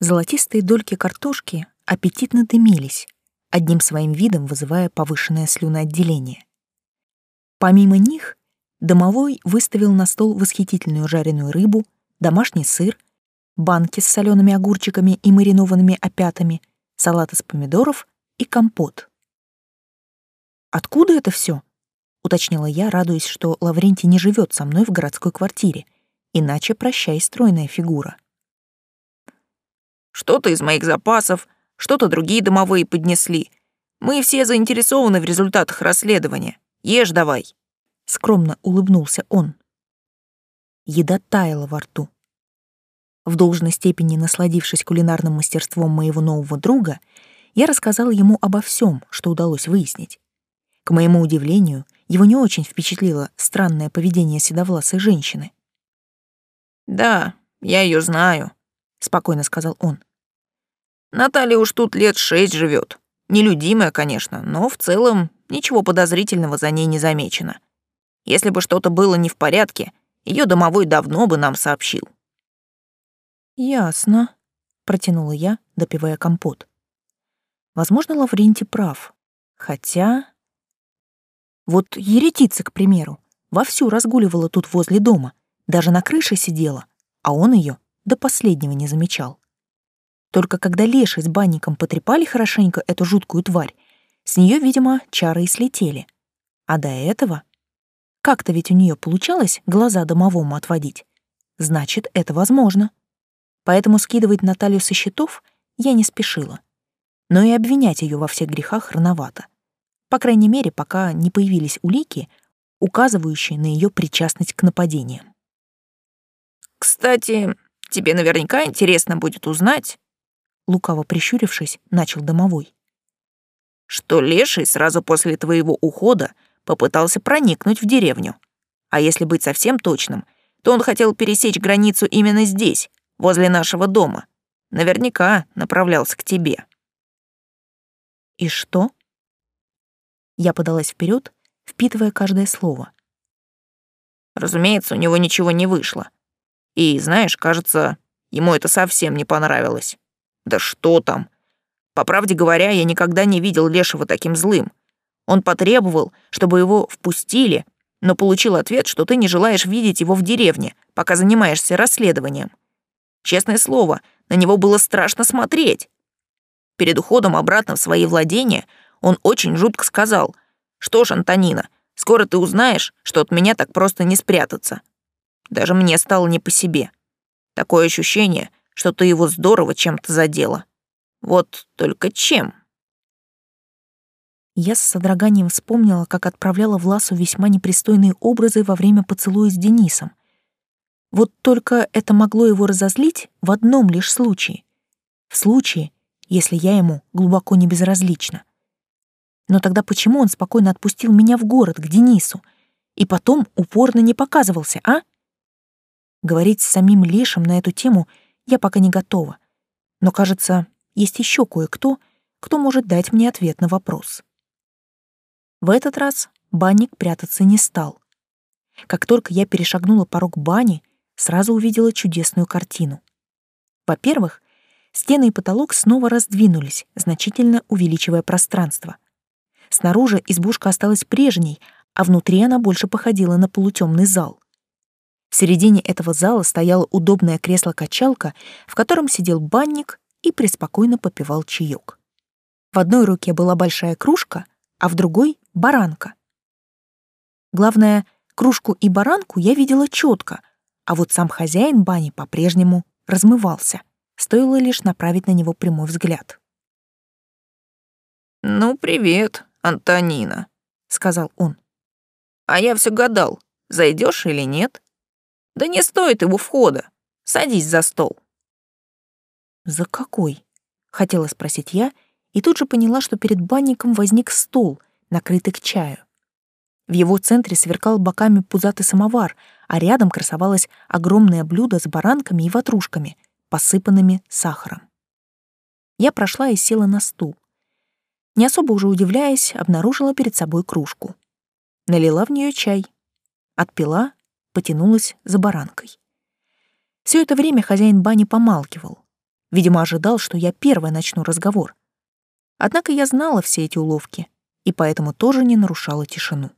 Золотистые дольки картошки аппетитно дымились, одним своим видом вызывая повышенное слюноотделение. Помимо них, домовой выставил на стол восхитительную жареную рыбу, домашний сыр, банки с солеными огурчиками и маринованными опятами, салат из помидоров и компот. «Откуда это все? уточнила я, радуясь, что Лаврентий не живет со мной в городской квартире, иначе прощай стройная фигура. «Что-то из моих запасов, что-то другие домовые поднесли. Мы все заинтересованы в результатах расследования. Ешь давай». Скромно улыбнулся он. Еда таяла во рту. В должной степени насладившись кулинарным мастерством моего нового друга, я рассказала ему обо всем, что удалось выяснить. К моему удивлению, его не очень впечатлило странное поведение седовласой женщины. «Да, я ее знаю», — спокойно сказал он. «Наталья уж тут лет шесть живет. Нелюдимая, конечно, но в целом ничего подозрительного за ней не замечено. Если бы что-то было не в порядке, ее домовой давно бы нам сообщил». «Ясно», — протянула я, допивая компот. Возможно, Лаврентий прав. Хотя... Вот еретица, к примеру, вовсю разгуливала тут возле дома, даже на крыше сидела, а он ее до последнего не замечал. Только когда Леша с банником потрепали хорошенько эту жуткую тварь, с нее, видимо, чары и слетели. А до этого... Как-то ведь у нее получалось глаза домовому отводить. Значит, это возможно. Поэтому скидывать Наталью со счетов я не спешила. Но и обвинять ее во всех грехах рановато. По крайней мере, пока не появились улики, указывающие на ее причастность к нападениям. «Кстати, тебе наверняка интересно будет узнать», лукаво прищурившись, начал домовой. «Что Леший сразу после твоего ухода попытался проникнуть в деревню. А если быть совсем точным, то он хотел пересечь границу именно здесь, возле нашего дома. Наверняка направлялся к тебе». «И что?» Я подалась вперед, впитывая каждое слово. Разумеется, у него ничего не вышло. И, знаешь, кажется, ему это совсем не понравилось. Да что там? По правде говоря, я никогда не видел Лешего таким злым. Он потребовал, чтобы его впустили, но получил ответ, что ты не желаешь видеть его в деревне, пока занимаешься расследованием. Честное слово, на него было страшно смотреть. Перед уходом обратно в свои владения он очень жутко сказал, «Что ж, Антонина, скоро ты узнаешь, что от меня так просто не спрятаться». Даже мне стало не по себе. Такое ощущение, что ты его здорово чем-то задела. Вот только чем? Я с содроганием вспомнила, как отправляла Власу весьма непристойные образы во время поцелуя с Денисом. Вот только это могло его разозлить в одном лишь случае. В случае, если я ему глубоко не безразлична. Но тогда почему он спокойно отпустил меня в город, к Денису, и потом упорно не показывался, а? Говорить с самим Лешем на эту тему я пока не готова. Но, кажется, есть еще кое-кто, кто может дать мне ответ на вопрос. В этот раз банник прятаться не стал. Как только я перешагнула порог бани, сразу увидела чудесную картину. Во-первых, стены и потолок снова раздвинулись, значительно увеличивая пространство — Снаружи избушка осталась прежней, а внутри она больше походила на полутемный зал. В середине этого зала стояло удобное кресло-качалка, в котором сидел банник и преспокойно попивал чаек. В одной руке была большая кружка, а в другой — баранка. Главное, кружку и баранку я видела четко, а вот сам хозяин бани по-прежнему размывался. Стоило лишь направить на него прямой взгляд. «Ну, привет», Антонина», — сказал он. «А я все гадал, зайдешь или нет? Да не стоит его входа. Садись за стол». «За какой?» — хотела спросить я, и тут же поняла, что перед банником возник стол, накрытый к чаю. В его центре сверкал боками пузатый самовар, а рядом красовалось огромное блюдо с баранками и ватрушками, посыпанными сахаром. Я прошла и села на стул не особо уже удивляясь, обнаружила перед собой кружку. Налила в нее чай. Отпила, потянулась за баранкой. Все это время хозяин бани помалкивал. Видимо, ожидал, что я первая начну разговор. Однако я знала все эти уловки и поэтому тоже не нарушала тишину.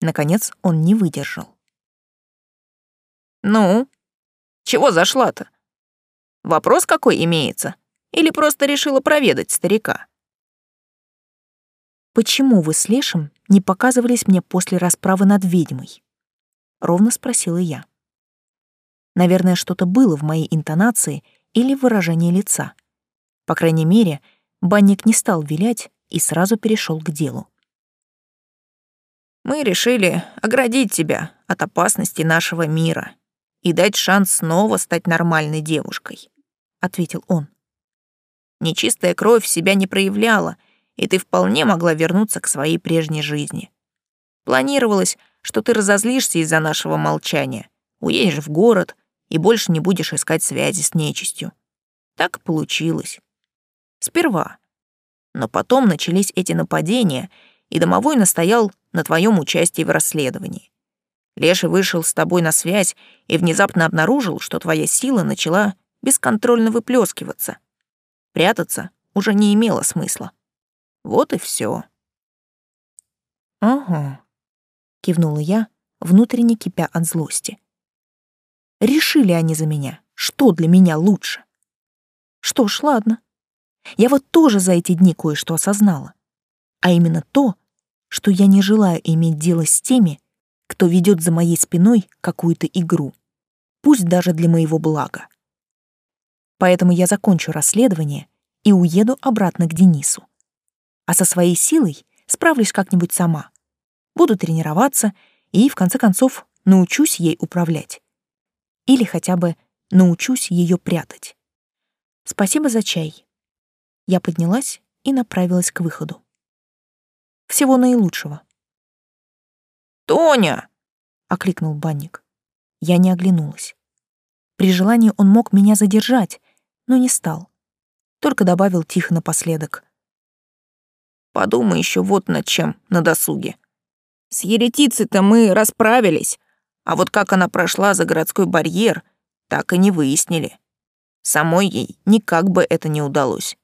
Наконец он не выдержал. «Ну, чего зашла-то? Вопрос какой имеется? Или просто решила проведать старика?» «Почему вы с Лешем не показывались мне после расправы над ведьмой?» — ровно спросила я. Наверное, что-то было в моей интонации или в выражении лица. По крайней мере, банник не стал вилять и сразу перешел к делу. «Мы решили оградить тебя от опасности нашего мира и дать шанс снова стать нормальной девушкой», — ответил он. «Нечистая кровь себя не проявляла, и ты вполне могла вернуться к своей прежней жизни. Планировалось, что ты разозлишься из-за нашего молчания, уедешь в город и больше не будешь искать связи с нечистью. Так получилось. Сперва. Но потом начались эти нападения, и домовой настоял на твоем участии в расследовании. Леша вышел с тобой на связь и внезапно обнаружил, что твоя сила начала бесконтрольно выплескиваться. Прятаться уже не имело смысла. Вот и все. «Ага», — кивнула я, внутренне кипя от злости. Решили они за меня, что для меня лучше. Что ж, ладно. Я вот тоже за эти дни кое-что осознала. А именно то, что я не желаю иметь дело с теми, кто ведет за моей спиной какую-то игру, пусть даже для моего блага. Поэтому я закончу расследование и уеду обратно к Денису. А со своей силой справлюсь как-нибудь сама. Буду тренироваться и, в конце концов, научусь ей управлять. Или хотя бы научусь ее прятать. Спасибо за чай. Я поднялась и направилась к выходу. Всего наилучшего. «Тоня!» — окликнул банник. Я не оглянулась. При желании он мог меня задержать, но не стал. Только добавил тихо напоследок. «Подумай еще вот над чем на досуге. С еретицей-то мы расправились, а вот как она прошла за городской барьер, так и не выяснили. Самой ей никак бы это не удалось,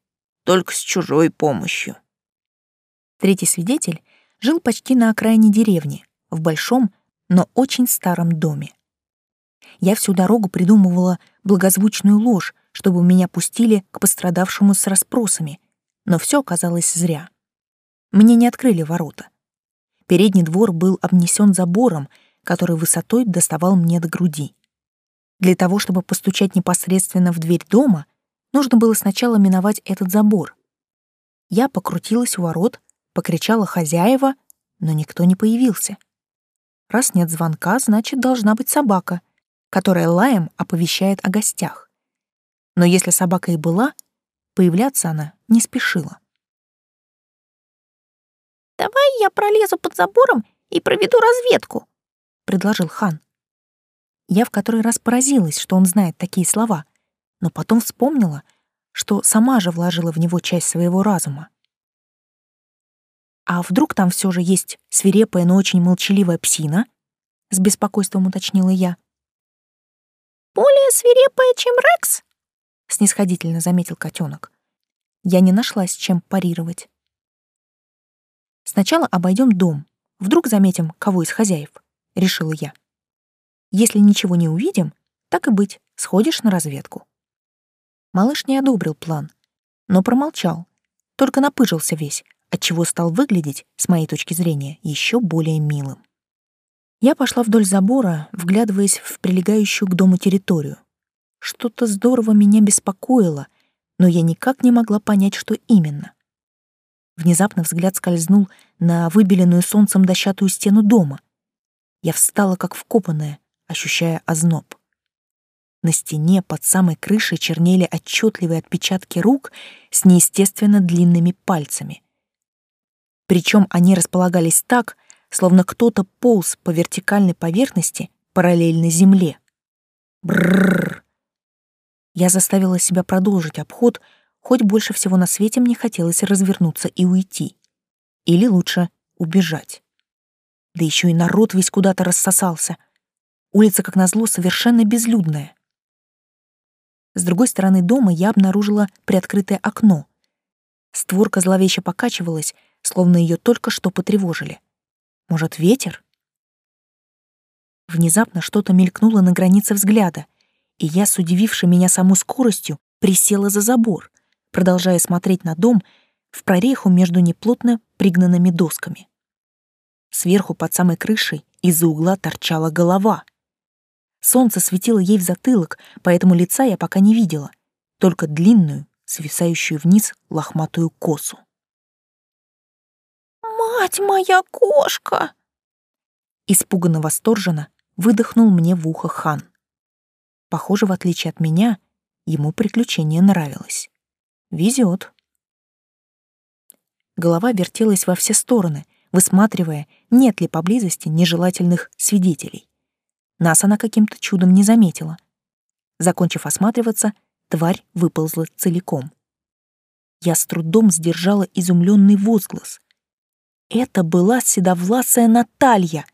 только с чужой помощью. Третий свидетель жил почти на окраине деревни, в большом, но очень старом доме. Я всю дорогу придумывала благозвучную ложь, чтобы меня пустили к пострадавшему с расспросами, но все оказалось зря. Мне не открыли ворота. Передний двор был обнесен забором, который высотой доставал мне до груди. Для того, чтобы постучать непосредственно в дверь дома, нужно было сначала миновать этот забор. Я покрутилась у ворот, покричала хозяева, но никто не появился. Раз нет звонка, значит, должна быть собака, которая лаем оповещает о гостях. Но если собака и была, появляться она не спешила. «Давай я пролезу под забором и проведу разведку», предложил хан. Я в который раз поразилась, что он знает такие слова, но потом вспомнила, что сама же вложила в него часть своего разума. А вдруг там все же есть свирепая, но очень молчаливая псина? С беспокойством уточнила я. Более свирепая, чем Рекс? Снисходительно заметил котенок. Я не нашла с чем парировать. Сначала обойдем дом. Вдруг заметим кого из хозяев решила я. Если ничего не увидим, так и быть, сходишь на разведку. Малыш не одобрил план, но промолчал, только напыжился весь, отчего стал выглядеть, с моей точки зрения, еще более милым. Я пошла вдоль забора, вглядываясь в прилегающую к дому территорию. Что-то здорово меня беспокоило, но я никак не могла понять, что именно. Внезапно взгляд скользнул на выбеленную солнцем дощатую стену дома. Я встала как вкопанная, ощущая озноб. На стене под самой крышей чернели отчетливые отпечатки рук с неестественно длинными пальцами. Причем они располагались так, словно кто-то полз по вертикальной поверхности параллельно земле. Бррр. Я заставила себя продолжить обход, хоть больше всего на свете мне хотелось развернуться и уйти. Или лучше убежать. Да еще и народ весь куда-то рассосался. Улица, как назло, совершенно безлюдная. С другой стороны дома я обнаружила приоткрытое окно. Створка зловеще покачивалась, словно ее только что потревожили. Может, ветер? Внезапно что-то мелькнуло на границе взгляда, и я, с удивившей меня саму скоростью, присела за забор, продолжая смотреть на дом в прореху между неплотно пригнанными досками. Сверху под самой крышей из-за угла торчала голова. Солнце светило ей в затылок, поэтому лица я пока не видела, только длинную, свисающую вниз лохматую косу. «Мать моя кошка!» Испуганно восторженно выдохнул мне в ухо хан. Похоже, в отличие от меня, ему приключение нравилось. Везет. Голова вертелась во все стороны, высматривая, нет ли поблизости нежелательных свидетелей. Нас она каким-то чудом не заметила. Закончив осматриваться, тварь выползла целиком. Я с трудом сдержала изумленный возглас. Это была седовласая Наталья,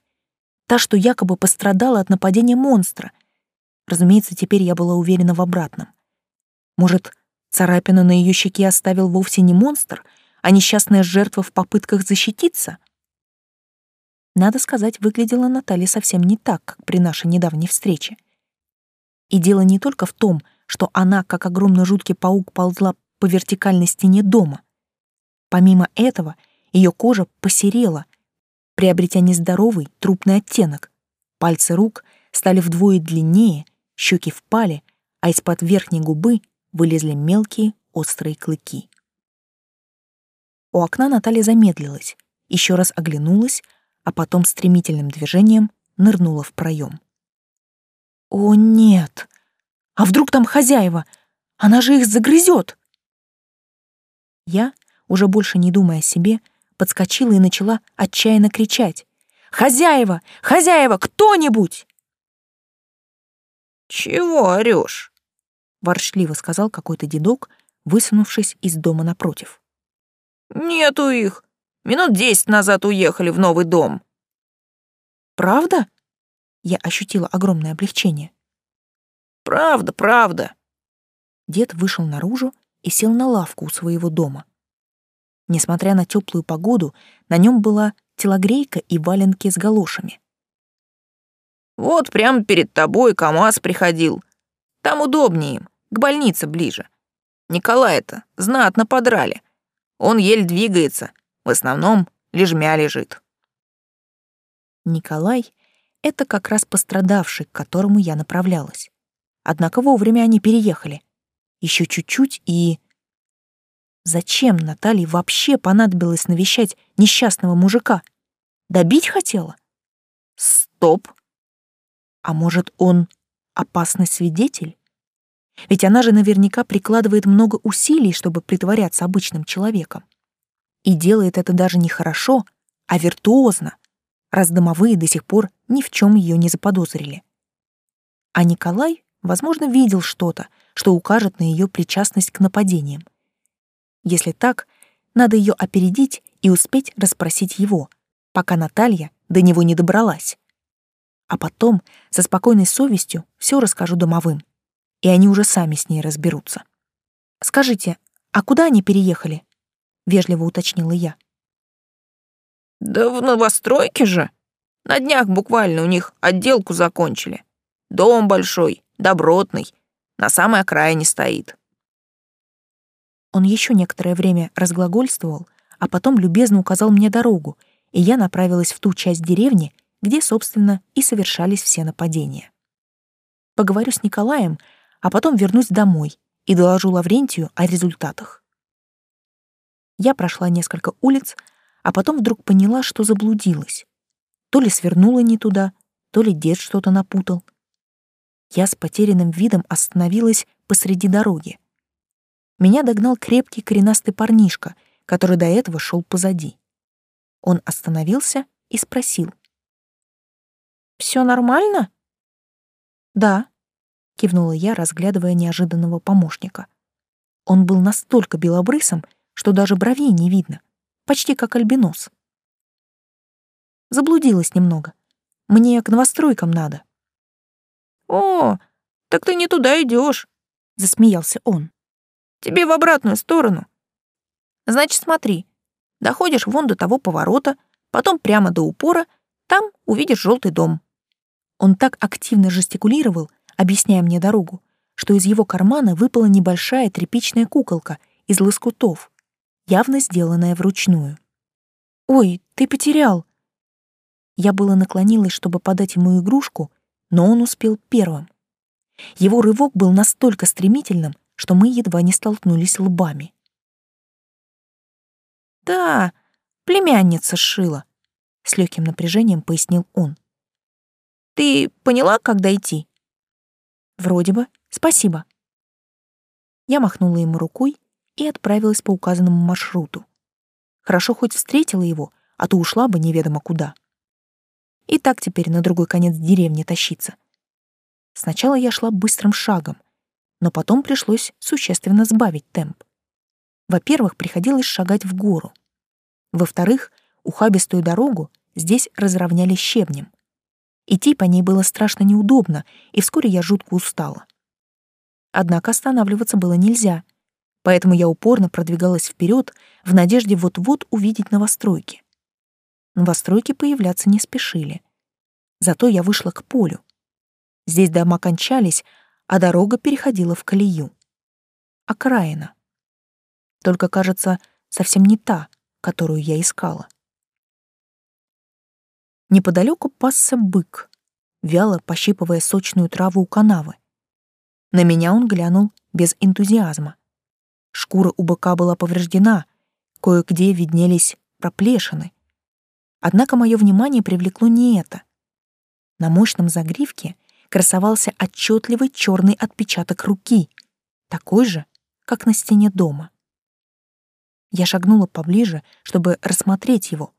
та, что якобы пострадала от нападения монстра. Разумеется, теперь я была уверена в обратном. Может, царапину на ее щеке оставил вовсе не монстр, а несчастная жертва в попытках защититься? Надо сказать, выглядела Наталья совсем не так, как при нашей недавней встрече. И дело не только в том, что она, как огромный жуткий паук, ползла по вертикальной стене дома. Помимо этого, ее кожа посерела, приобретя нездоровый трупный оттенок. Пальцы рук стали вдвое длиннее, щеки впали, а из-под верхней губы вылезли мелкие острые клыки. У окна Наталья замедлилась, еще раз оглянулась, а потом стремительным движением нырнула в проем. «О, нет! А вдруг там хозяева? Она же их загрызет!» Я, уже больше не думая о себе, подскочила и начала отчаянно кричать. «Хозяева! Хозяева! Кто-нибудь!» «Чего орёшь?» — ворчливо сказал какой-то дедок, высунувшись из дома напротив. «Нету их. Минут десять назад уехали в новый дом». «Правда?» Я ощутила огромное облегчение. «Правда, правда». Дед вышел наружу и сел на лавку у своего дома. Несмотря на теплую погоду, на нем была телогрейка и валенки с галошами. «Вот прямо перед тобой КамАЗ приходил. Там удобнее им, к больнице ближе. Николая-то знатно подрали. Он еле двигается, в основном лежмя лежит. Николай — это как раз пострадавший, к которому я направлялась. Однако вовремя они переехали. Еще чуть-чуть и... Зачем Наталье вообще понадобилось навещать несчастного мужика? Добить хотела? Стоп! А может, он опасный свидетель? Ведь она же наверняка прикладывает много усилий, чтобы притворяться обычным человеком. И делает это даже не хорошо, а виртуозно, раз домовые до сих пор ни в чем ее не заподозрили. А Николай, возможно, видел что-то, что укажет на ее причастность к нападениям. Если так, надо ее опередить и успеть расспросить его, пока Наталья до него не добралась. А потом со спокойной совестью все расскажу домовым, и они уже сами с ней разберутся. «Скажите, а куда они переехали?» — вежливо уточнила я. «Да в новостройке же. На днях буквально у них отделку закончили. Дом большой, добротный, на самой окраине стоит». Он еще некоторое время разглагольствовал, а потом любезно указал мне дорогу, и я направилась в ту часть деревни, где, собственно, и совершались все нападения. Поговорю с Николаем, а потом вернусь домой и доложу Лаврентию о результатах. Я прошла несколько улиц, а потом вдруг поняла, что заблудилась. То ли свернула не туда, то ли дед что-то напутал. Я с потерянным видом остановилась посреди дороги. Меня догнал крепкий коренастый парнишка, который до этого шел позади. Он остановился и спросил. «Все нормально?» «Да», — кивнула я, разглядывая неожиданного помощника. Он был настолько белобрысом, что даже бровей не видно, почти как альбинос. Заблудилась немного. Мне к новостройкам надо. О, так ты не туда идешь. — засмеялся он. «Тебе в обратную сторону. Значит, смотри, доходишь вон до того поворота, потом прямо до упора, там увидишь желтый дом». Он так активно жестикулировал, объясняя мне дорогу, что из его кармана выпала небольшая тряпичная куколка из лоскутов, явно сделанная вручную. «Ой, ты потерял!» Я было наклонилась, чтобы подать ему игрушку, но он успел первым. Его рывок был настолько стремительным, что мы едва не столкнулись лбами. «Да, племянница шила», — с легким напряжением пояснил он. «Ты поняла, как дойти?» «Вроде бы. Спасибо». Я махнула ему рукой и отправилась по указанному маршруту. Хорошо хоть встретила его, а то ушла бы неведомо куда. И так теперь на другой конец деревни тащиться. Сначала я шла быстрым шагом, но потом пришлось существенно сбавить темп. Во-первых, приходилось шагать в гору. Во-вторых, ухабистую дорогу здесь разровняли щебнем. Идти по ней было страшно неудобно, и вскоре я жутко устала. Однако останавливаться было нельзя, поэтому я упорно продвигалась вперед в надежде вот-вот увидеть новостройки. Новостройки появляться не спешили. Зато я вышла к полю. Здесь дома кончались, а дорога переходила в колею. Окраина. Только, кажется, совсем не та, которую я искала. Неподалеку пасся бык, вяло пощипывая сочную траву у канавы. На меня он глянул без энтузиазма. Шкура у быка была повреждена, кое-где виднелись проплешины. Однако мое внимание привлекло не это. На мощном загривке красовался отчетливый черный отпечаток руки, такой же, как на стене дома. Я шагнула поближе, чтобы рассмотреть его,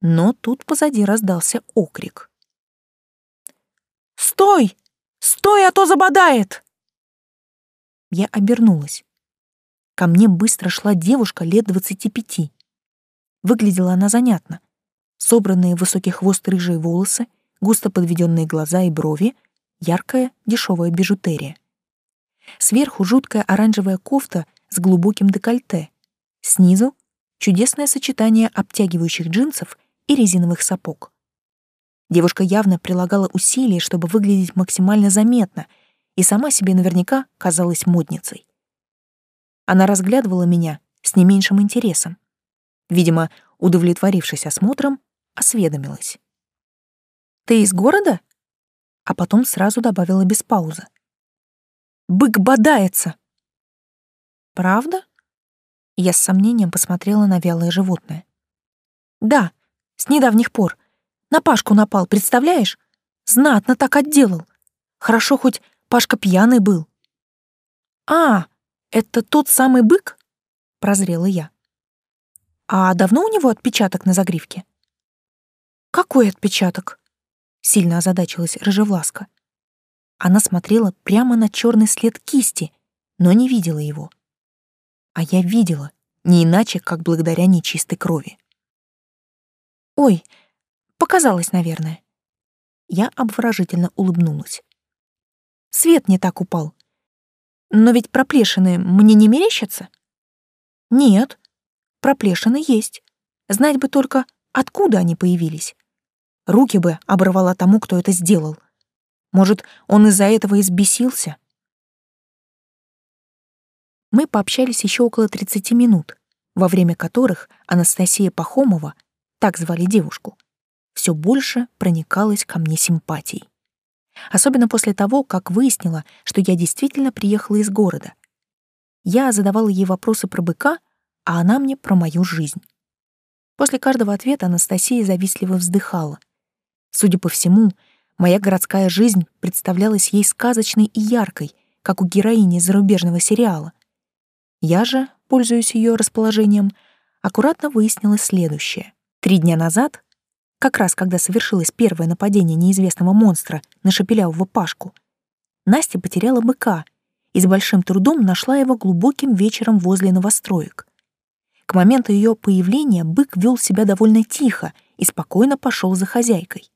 но тут позади раздался окрик. «Стой! Стой, а то забодает!» Я обернулась. Ко мне быстро шла девушка лет двадцати пяти. Выглядела она занятно. Собранные в высокий хвост рыжие волосы, густо подведенные глаза и брови, яркая дешевая бижутерия. Сверху жуткая оранжевая кофта с глубоким декольте. Снизу чудесное сочетание обтягивающих джинсов и резиновых сапог. Девушка явно прилагала усилия, чтобы выглядеть максимально заметно, и сама себе наверняка казалась модницей. Она разглядывала меня с не меньшим интересом. Видимо, удовлетворившись осмотром, осведомилась. «Ты из города?» А потом сразу добавила без паузы. «Бык бодается!» «Правда?» Я с сомнением посмотрела на вялое животное. «Да, с недавних пор. На Пашку напал, представляешь? Знатно так отделал. Хорошо, хоть Пашка пьяный был». «А, «Это тот самый бык?» — прозрела я. «А давно у него отпечаток на загривке?» «Какой отпечаток?» — сильно озадачилась Рыжевласка. Она смотрела прямо на черный след кисти, но не видела его. А я видела, не иначе, как благодаря нечистой крови. «Ой, показалось, наверное». Я обворожительно улыбнулась. Свет не так упал, но ведь проплешины мне не мерещатся? Нет, проплешины есть. Знать бы только, откуда они появились. Руки бы оборвала тому, кто это сделал. Может, он из-за этого избесился? Мы пообщались еще около 30 минут, во время которых Анастасия Пахомова, так звали девушку, все больше проникалась ко мне симпатией. Особенно после того, как выяснила, что я действительно приехала из города. Я задавала ей вопросы про быка, а она мне про мою жизнь. После каждого ответа Анастасия завистливо вздыхала. Судя по всему, моя городская жизнь представлялась ей сказочной и яркой, как у героини зарубежного сериала. Я же, пользуясь ее расположением, аккуратно выяснила следующее. Три дня назад как раз когда совершилось первое нападение неизвестного монстра на шепелявого Пашку, Настя потеряла быка и с большим трудом нашла его глубоким вечером возле новостроек. К моменту ее появления бык вел себя довольно тихо и спокойно пошел за хозяйкой.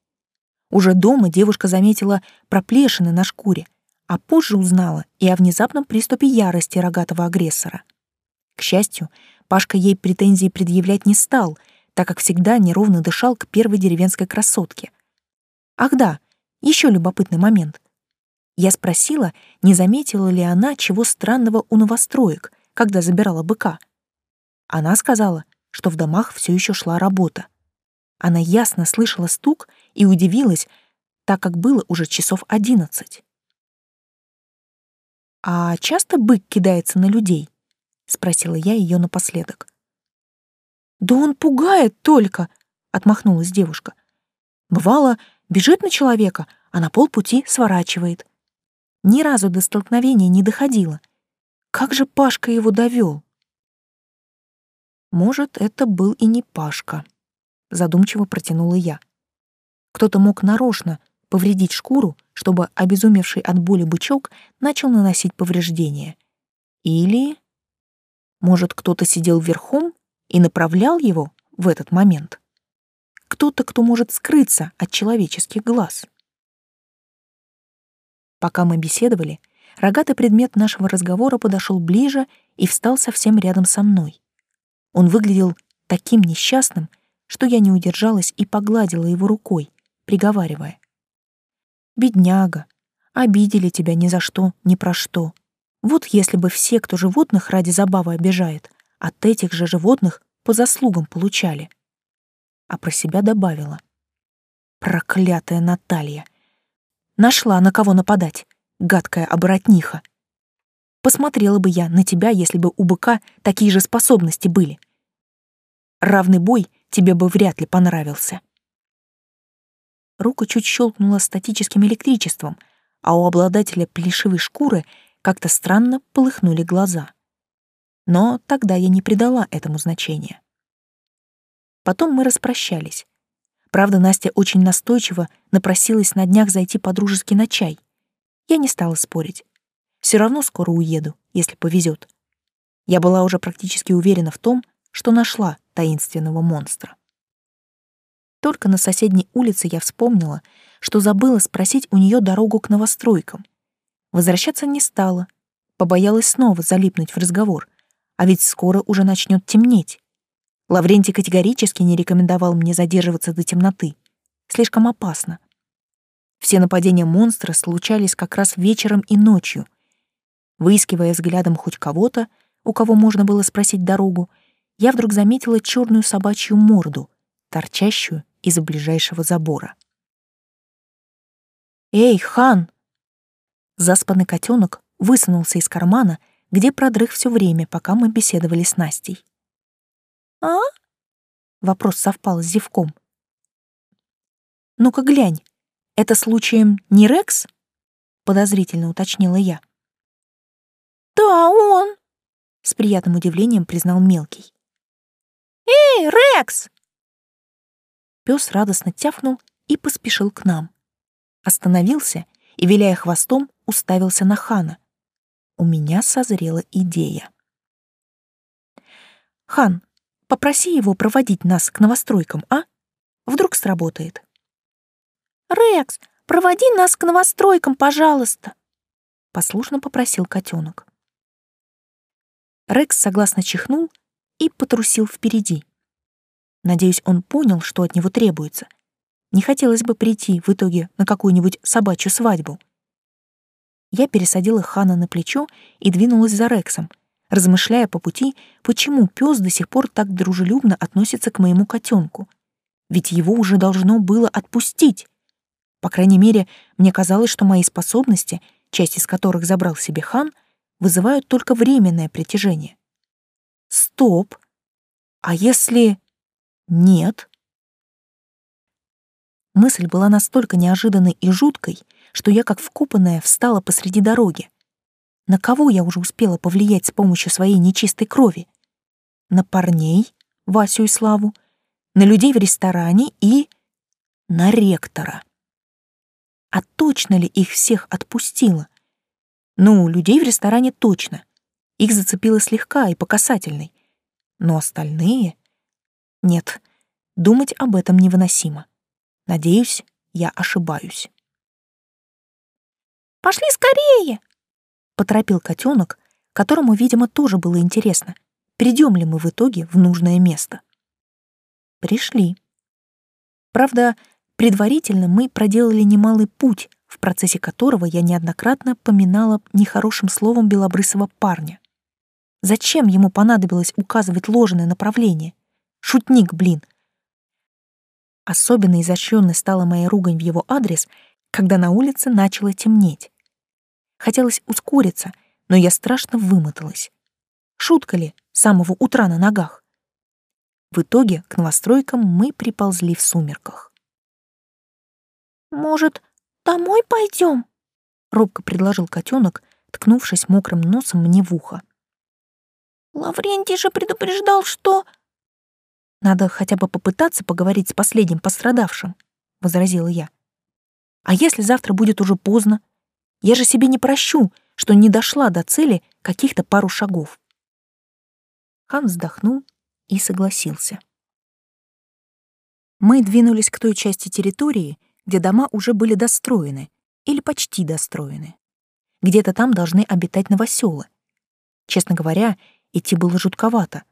Уже дома девушка заметила проплешины на шкуре, а позже узнала и о внезапном приступе ярости рогатого агрессора. К счастью, Пашка ей претензий предъявлять не стал, так как всегда неровно дышал к первой деревенской красотке. Ах да, еще любопытный момент. Я спросила, не заметила ли она чего странного у новостроек, когда забирала быка. Она сказала, что в домах все еще шла работа. Она ясно слышала стук и удивилась, так как было уже часов одиннадцать. «А часто бык кидается на людей?» — спросила я ее напоследок. «Да он пугает только!» — отмахнулась девушка. «Бывало, бежит на человека, а на полпути сворачивает. Ни разу до столкновения не доходило. Как же Пашка его довел? Может, это был и не Пашка, задумчиво протянула я. Кто-то мог нарочно повредить шкуру, чтобы обезумевший от боли бычок начал наносить повреждения. Или, может, кто-то сидел верхом и направлял его в этот момент. Кто-то, кто может скрыться от человеческих глаз. Пока мы беседовали, рогатый предмет нашего разговора подошел ближе и встал совсем рядом со мной. Он выглядел таким несчастным, что я не удержалась и погладила его рукой, приговаривая. «Бедняга, обидели тебя ни за что, ни про что. Вот если бы все, кто животных ради забавы обижает, от этих же животных по заслугам получали». А про себя добавила. «Проклятая Наталья! Нашла, на кого нападать, гадкая оборотниха. Посмотрела бы я на тебя, если бы у быка такие же способности были. Равный бой тебе бы вряд ли понравился. Рука чуть щелкнула статическим электричеством, а у обладателя плешивой шкуры как-то странно полыхнули глаза. Но тогда я не придала этому значения. Потом мы распрощались. Правда, Настя очень настойчиво напросилась на днях зайти по-дружески на чай. Я не стала спорить. Все равно скоро уеду, если повезет. Я была уже практически уверена в том, что нашла таинственного монстра. Только на соседней улице я вспомнила, что забыла спросить у нее дорогу к новостройкам. Возвращаться не стала, побоялась снова залипнуть в разговор, а ведь скоро уже начнет темнеть. Лаврентий категорически не рекомендовал мне задерживаться до темноты. Слишком опасно. Все нападения монстра случались как раз вечером и ночью. Выискивая взглядом хоть кого-то, у кого можно было спросить дорогу, я вдруг заметила черную собачью морду, торчащую из ближайшего забора. «Эй, хан!» Заспанный котенок высунулся из кармана, где продрых все время, пока мы беседовали с Настей. «А?» Вопрос совпал с зевком. «Ну-ка глянь, это случаем не Рекс?» Подозрительно уточнила я. «Да, он!» С приятным удивлением признал мелкий. «Эй, Рекс!» Пес радостно тяфнул и поспешил к нам. Остановился и, виляя хвостом, уставился на Хана. У меня созрела идея. «Хан, Попроси его проводить нас к новостройкам, а? Вдруг сработает. «Рекс, проводи нас к новостройкам, пожалуйста!» Послушно попросил котенок. Рекс согласно чихнул и потрусил впереди. Надеюсь, он понял, что от него требуется. Не хотелось бы прийти в итоге на какую-нибудь собачью свадьбу. Я пересадила Хана на плечо и двинулась за Рексом, размышляя по пути, почему пес до сих пор так дружелюбно относится к моему котенку. Ведь его уже должно было отпустить. По крайней мере, мне казалось, что мои способности, часть из которых забрал себе хан, вызывают только временное притяжение. Стоп. А если... Нет. Мысль была настолько неожиданной и жуткой, что я, как вкупанная, встала посреди дороги. На кого я уже успела повлиять с помощью своей нечистой крови? На парней, Васю и Славу, на людей в ресторане и... на ректора. А точно ли их всех отпустила? Ну, людей в ресторане точно. Их зацепило слегка и по касательной. Но остальные... Нет, думать об этом невыносимо. Надеюсь, я ошибаюсь. Пошли скорее!» — поторопил котенок, которому, видимо, тоже было интересно, придем ли мы в итоге в нужное место. Пришли. Правда, предварительно мы проделали немалый путь, в процессе которого я неоднократно поминала нехорошим словом белобрысого парня. Зачем ему понадобилось указывать ложное направление? Шутник, блин. Особенно изощренной стала моя ругань в его адрес, когда на улице начало темнеть. Хотелось ускориться, но я страшно вымоталась. Шутка ли, с самого утра на ногах? В итоге к новостройкам мы приползли в сумерках. «Может, домой пойдем? робко предложил котенок, ткнувшись мокрым носом мне в ухо. «Лаврентий же предупреждал, что...» «Надо хотя бы попытаться поговорить с последним пострадавшим», — возразила я. «А если завтра будет уже поздно? Я же себе не прощу, что не дошла до цели каких-то пару шагов». Хан вздохнул и согласился. Мы двинулись к той части территории, где дома уже были достроены или почти достроены. Где-то там должны обитать новоселы. Честно говоря, идти было жутковато.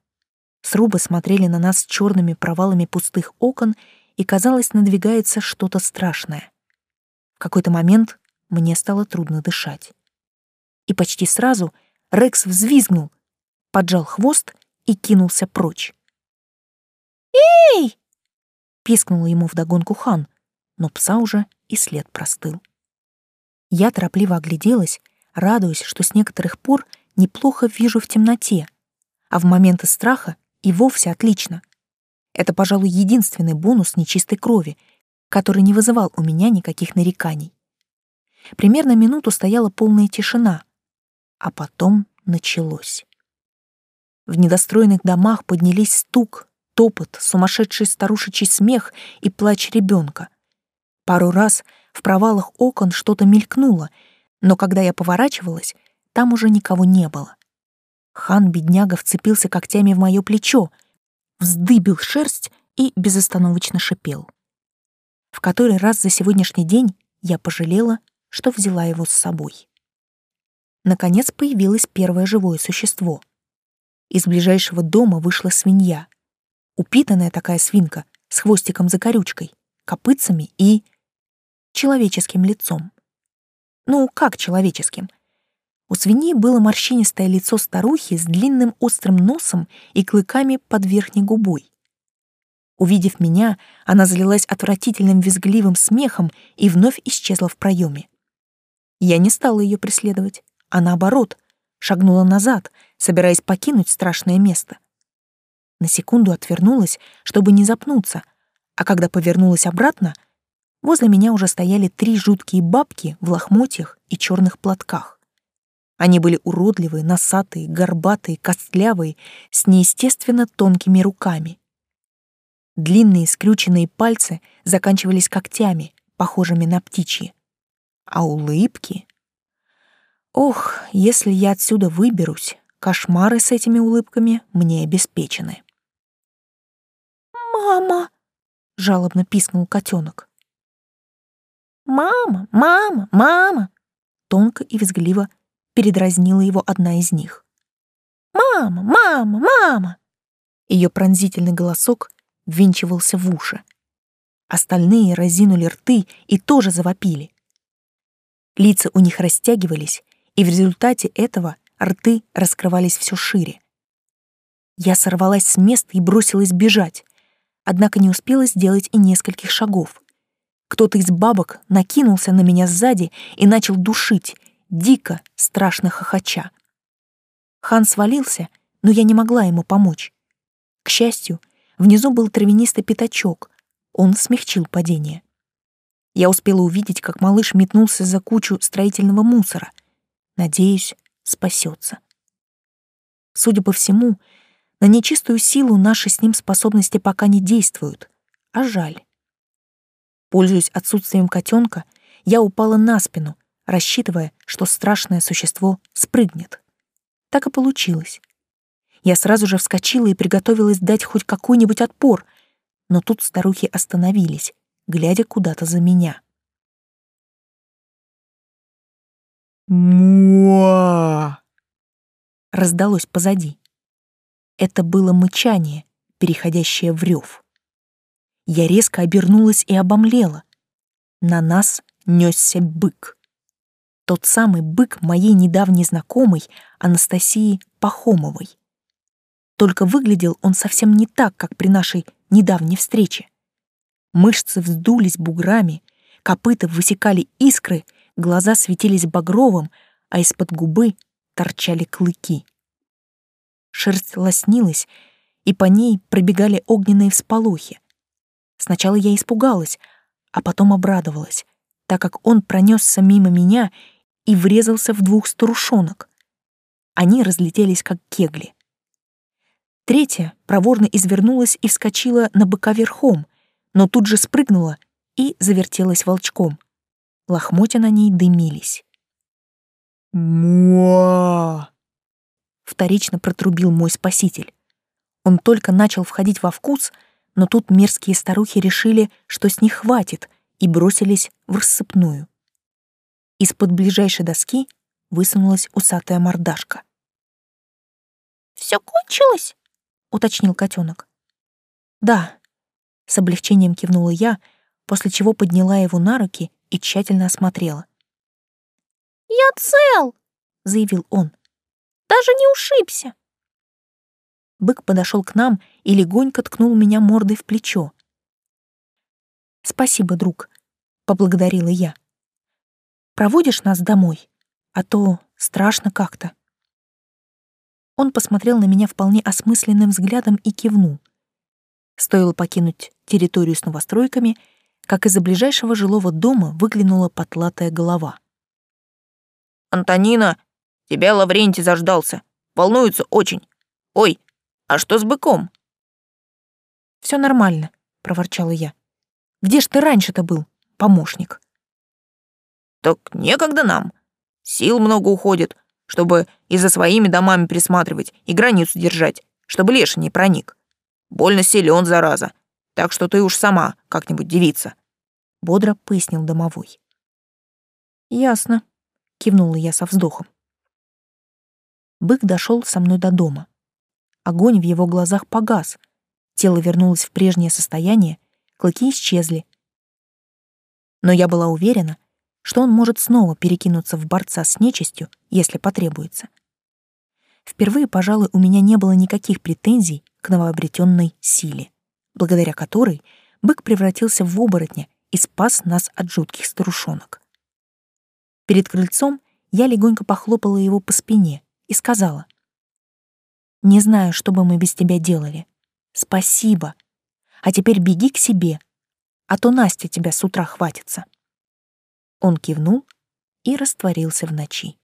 Срубы смотрели на нас черными провалами пустых окон, и, казалось, надвигается что-то страшное. В какой-то момент мне стало трудно дышать. И почти сразу Рекс взвизгнул, поджал хвост и кинулся прочь. «Эй!» — пискнула ему вдогонку хан, но пса уже и след простыл. Я торопливо огляделась, радуясь, что с некоторых пор неплохо вижу в темноте, а в моменты страха и вовсе отлично. Это, пожалуй, единственный бонус нечистой крови, который не вызывал у меня никаких нареканий. Примерно минуту стояла полная тишина, а потом началось. В недостроенных домах поднялись стук, топот, сумасшедший старушечий смех и плач ребенка. Пару раз в провалах окон что-то мелькнуло, но когда я поворачивалась, там уже никого не было. Хан-бедняга вцепился когтями в мое плечо, вздыбил шерсть и безостановочно шипел. В который раз за сегодняшний день я пожалела, что взяла его с собой. Наконец появилось первое живое существо. Из ближайшего дома вышла свинья. Упитанная такая свинка с хвостиком за корючкой, копытцами и... человеческим лицом. Ну, как человеческим? У свиньи было морщинистое лицо старухи с длинным острым носом и клыками под верхней губой. Увидев меня, она залилась отвратительным визгливым смехом и вновь исчезла в проеме. Я не стала ее преследовать, а наоборот — шагнула назад, собираясь покинуть страшное место. На секунду отвернулась, чтобы не запнуться, а когда повернулась обратно, возле меня уже стояли три жуткие бабки в лохмотьях и черных платках. Они были уродливые, носатые, горбатые, костлявые, с неестественно тонкими руками. Длинные скрюченные пальцы заканчивались когтями, похожими на птичьи. А улыбки... Ох, если я отсюда выберусь, кошмары с этими улыбками мне обеспечены. «Мама!» — жалобно пискнул котенок. «Мама, мама, мама!» Тонко и визгливо передразнила его одна из них. «Мама, мама, мама!» Ее пронзительный голосок ввинчивался в уши. Остальные разинули рты и тоже завопили. Лица у них растягивались, и в результате этого рты раскрывались все шире. Я сорвалась с места и бросилась бежать, однако не успела сделать и нескольких шагов. Кто-то из бабок накинулся на меня сзади и начал душить, дико, страшно хохоча. Хан свалился, но я не могла ему помочь. К счастью, внизу был травянистый пятачок, он смягчил падение. Я успела увидеть, как малыш метнулся за кучу строительного мусора — Надеюсь, спасется. Судя по всему, на нечистую силу наши с ним способности пока не действуют, а жаль. Пользуясь отсутствием котенка, я упала на спину, рассчитывая, что страшное существо спрыгнет. Так и получилось. Я сразу же вскочила и приготовилась дать хоть какой-нибудь отпор, но тут старухи остановились, глядя куда-то за меня. Муа! Раздалось позади. Это было мычание, переходящее в рев. Я резко обернулась и обомлела. На нас несся бык. Тот самый бык моей недавней знакомой Анастасии Пахомовой. Только выглядел он совсем не так, как при нашей недавней встрече. Мышцы вздулись буграми, копыта высекали искры, глаза светились багровым, а из-под губы торчали клыки. Шерсть лоснилась, и по ней пробегали огненные всполохи. Сначала я испугалась, а потом обрадовалась, так как он пронесся мимо меня и врезался в двух старушонок. Они разлетелись, как кегли. Третья проворно извернулась и вскочила на быка верхом, но тут же спрыгнула и завертелась волчком. Лохмотья на ней дымились. «Муа!» — вторично протрубил мой спаситель. Он только начал входить во вкус, но тут мерзкие старухи решили, что с них хватит, и бросились в рассыпную. Из-под ближайшей доски высунулась усатая мордашка. «Все кончилось?» — уточнил котенок. «Да», — с облегчением кивнула я, после чего подняла его на руки и тщательно осмотрела. «Я цел!» — заявил он. «Даже не ушибся!» Бык подошел к нам и легонько ткнул меня мордой в плечо. «Спасибо, друг», — поблагодарила я. «Проводишь нас домой? А то страшно как-то». Он посмотрел на меня вполне осмысленным взглядом и кивнул. Стоило покинуть территорию с новостройками, как из-за ближайшего жилого дома выглянула потлатая голова. «Антонина, тебя Лаврентий заждался. Волнуется очень. Ой, а что с быком?» Все нормально», — проворчала я. «Где ж ты раньше-то был, помощник?» «Так некогда нам. Сил много уходит чтобы и за своими домами присматривать, и границу держать, чтобы леша не проник. Больно силен, зараза, так что ты уж сама как-нибудь девица», — бодро пояснил домовой. «Ясно», — кивнула я со вздохом. Бык дошел со мной до дома. Огонь в его глазах погас, тело вернулось в прежнее состояние, клыки исчезли. Но я была уверена, что он может снова перекинуться в борца с нечистью, если потребуется. Впервые, пожалуй, у меня не было никаких претензий к новообретенной силе, благодаря которой бык превратился в оборотня и спас нас от жутких старушонок. Перед крыльцом я легонько похлопала его по спине и сказала, «Не знаю, что бы мы без тебя делали. Спасибо. А теперь беги к себе, а то Настя тебя с утра хватится». Он кивнул и растворился в ночи.